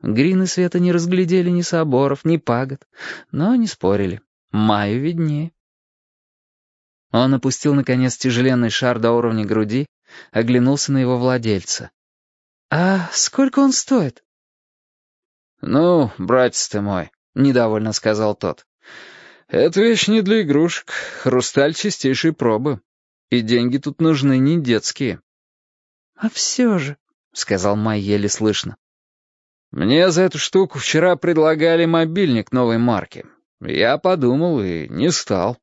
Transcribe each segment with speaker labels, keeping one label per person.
Speaker 1: Грин и Света не разглядели ни соборов, ни пагод, но не спорили. Маю виднее. Он опустил, наконец, тяжеленный шар до уровня груди, оглянулся на его владельца. «А сколько он стоит?»
Speaker 2: «Ну, братец ты мой», — недовольно сказал тот. «Эта вещь не для игрушек, хрусталь чистейшей пробы. И деньги тут нужны не детские».
Speaker 1: «А все же», — сказал Май еле слышно.
Speaker 2: «Мне за эту штуку вчера предлагали мобильник новой марки. Я подумал и не стал».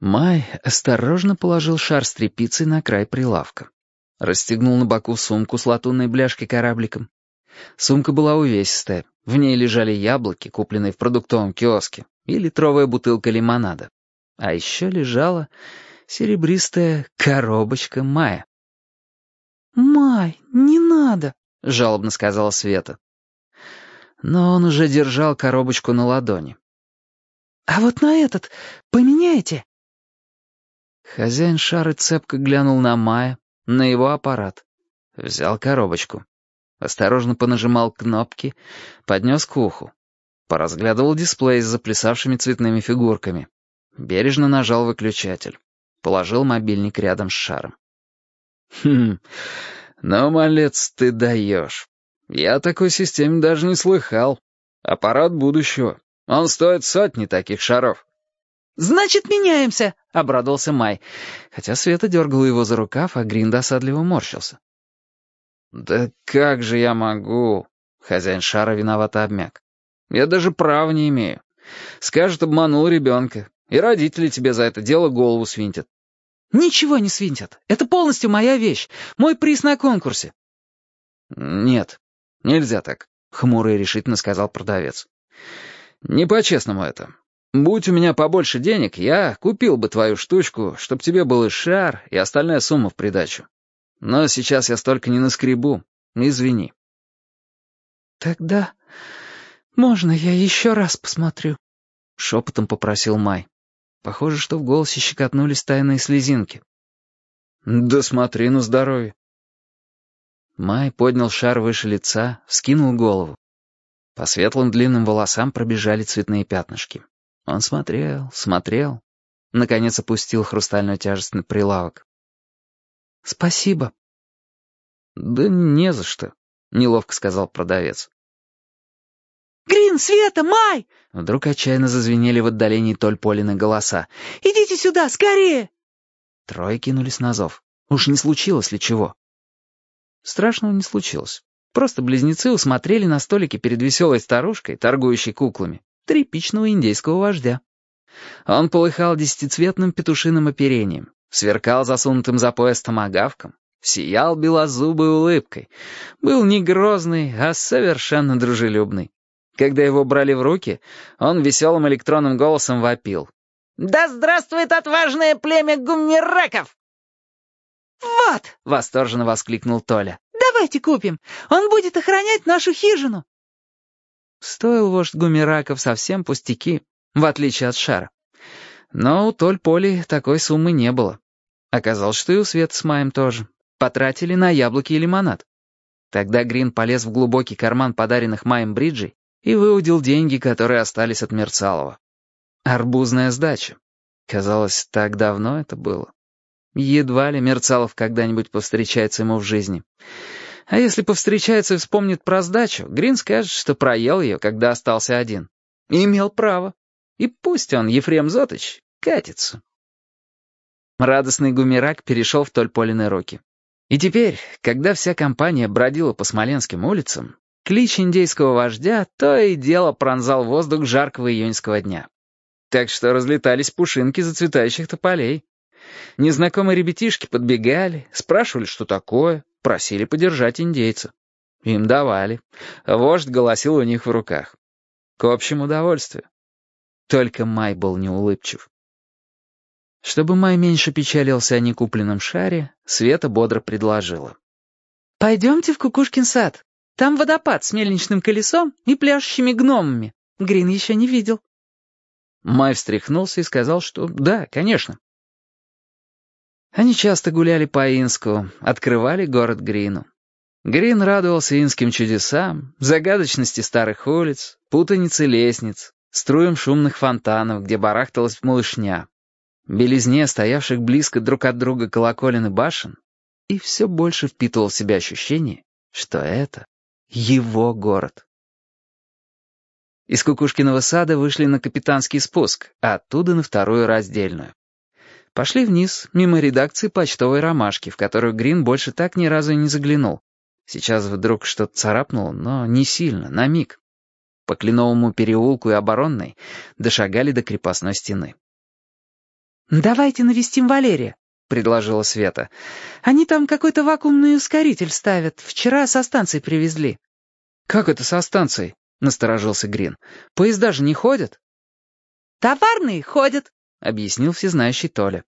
Speaker 1: Май осторожно положил шар с тряпицей на край прилавка. Расстегнул на боку сумку с латунной бляшкой корабликом. Сумка была увесистая. В ней лежали яблоки, купленные в продуктовом киоске, и литровая бутылка лимонада. А еще лежала серебристая коробочка Мая.
Speaker 3: «Май, не надо!»
Speaker 1: — жалобно сказала Света. Но он уже держал коробочку на ладони.
Speaker 3: «А вот на этот поменяете?»
Speaker 1: Хозяин шары цепко глянул на Мая, на его аппарат. Взял коробочку. Осторожно понажимал кнопки, поднес к уху. Поразглядывал дисплей с заплясавшими цветными фигурками. Бережно нажал выключатель. Положил мобильник рядом с шаром.
Speaker 2: «Хм, ну, малец, ты даешь. Я о такой системе даже не слыхал. Аппарат будущего. Он стоит сотни таких шаров».
Speaker 3: «Значит, меняемся», —
Speaker 1: обрадовался Май, хотя Света дергала его за рукав, а Грин досадливо морщился.
Speaker 2: «Да как же я могу?» — хозяин шара виновато обмяк. «Я даже права не имею. Скажут, обманул ребенка, и родители тебе за это дело голову свинтят.
Speaker 3: «Ничего не свинтят. Это полностью моя вещь. Мой приз на конкурсе».
Speaker 2: «Нет, нельзя так», — хмуро и решительно сказал продавец. «Не по-честному это. Будь у меня побольше денег, я купил бы твою штучку, чтоб тебе был и шар, и остальная сумма в придачу. Но сейчас я столько не наскребу. Извини».
Speaker 3: «Тогда можно я еще раз посмотрю?» — шепотом попросил Май.
Speaker 1: Похоже, что в голосе щекотнулись тайные слезинки.
Speaker 2: «Да смотри на здоровье».
Speaker 1: Май поднял шар выше лица, вскинул голову. По светлым длинным волосам пробежали цветные пятнышки. Он смотрел, смотрел. Наконец опустил хрустальную тяжесть на прилавок.
Speaker 3: «Спасибо».
Speaker 1: «Да не за что», — неловко сказал продавец.
Speaker 3: «Грин, Света, Май!»
Speaker 1: Вдруг отчаянно зазвенели в отдалении Толь Полины голоса.
Speaker 3: «Идите сюда, скорее!»
Speaker 1: Трое кинулись на зов. Уж не случилось ли чего? Страшного не случилось. Просто близнецы усмотрели на столике перед веселой старушкой, торгующей куклами, тряпичного индейского вождя. Он полыхал десятицветным петушиным оперением, сверкал засунутым за пояс томагавком, сиял белозубой улыбкой, был не грозный, а совершенно дружелюбный. Когда его брали в руки, он веселым электронным голосом вопил.
Speaker 3: «Да здравствует отважное племя гуммираков!» «Вот!» — восторженно воскликнул Толя. «Давайте купим! Он будет охранять нашу хижину!»
Speaker 1: Стоил вождь гумираков совсем пустяки, в отличие от шара. Но у Толь Поли такой суммы не было. Оказалось, что и у Света с Маем тоже. Потратили на яблоки и лимонад. Тогда Грин полез в глубокий карман подаренных Маем бриджей и выудил деньги, которые остались от Мерцалова. Арбузная сдача. Казалось, так давно это было. Едва ли Мерцалов когда-нибудь повстречается ему в жизни. А если повстречается и вспомнит про сдачу, Грин скажет, что проел ее, когда остался один. И имел право. И пусть он, Ефрем Зотыч, катится. Радостный гумерак перешел в Тольполины руки. И теперь, когда вся компания бродила по Смоленским улицам, Клич индейского вождя то и дело пронзал воздух жаркого июньского дня. Так что разлетались пушинки зацветающих тополей. Незнакомые ребятишки подбегали, спрашивали, что такое, просили подержать индейца. Им давали. Вождь голосил у них в руках. К общему удовольствию. Только Май был неулыбчив. Чтобы Май меньше печалился о некупленном шаре, Света бодро предложила.
Speaker 3: «Пойдемте в Кукушкин сад. Там водопад с мельничным колесом и пляшущими гномами. Грин еще не видел».
Speaker 1: Май встряхнулся и сказал, что да, конечно. Они часто гуляли по Инску, открывали город Грину. Грин радовался инским чудесам, загадочности старых улиц, путанице лестниц, струям шумных фонтанов, где барахталась малышня, белизне стоявших близко друг от друга колоколен и башен, и все больше впитывал в себя ощущение, что это его город. Из Кукушкиного сада вышли на капитанский спуск, а оттуда на вторую раздельную. Пошли вниз, мимо редакции почтовой ромашки, в которую Грин больше так ни разу и не заглянул. Сейчас вдруг что-то царапнуло, но не сильно, на миг. По Кленовому переулку и Оборонной дошагали до крепостной стены.
Speaker 3: «Давайте навестим Валерия», — предложила Света. «Они там какой-то вакуумный ускоритель ставят. Вчера со станции привезли».
Speaker 1: «Как это со станцией?» — насторожился Грин. «Поезда же не ходят?»
Speaker 3: «Товарные ходят», — объяснил всезнающий Толя.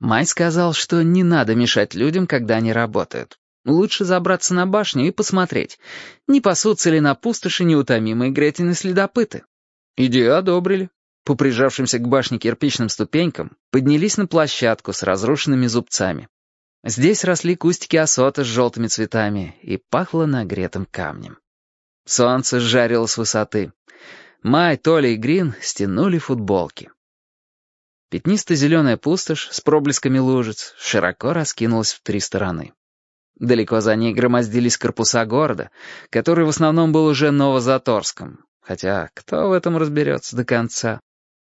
Speaker 1: Май сказал, что не надо мешать людям, когда они работают. Лучше забраться на башню и посмотреть, не пасутся ли на пустоши неутомимые Гретины следопыты. Идею одобрили. По прижавшимся к башне кирпичным ступенькам поднялись на площадку с разрушенными зубцами. Здесь росли кустики осота с желтыми цветами и пахло нагретым камнем. Солнце жарило с высоты. Май, Толя и Грин стянули футболки. Пятнисто-зеленая пустошь с проблесками лужиц широко раскинулась в три стороны. Далеко за ней громоздились корпуса города, который в основном был уже Новозаторском, хотя кто в этом разберется до конца?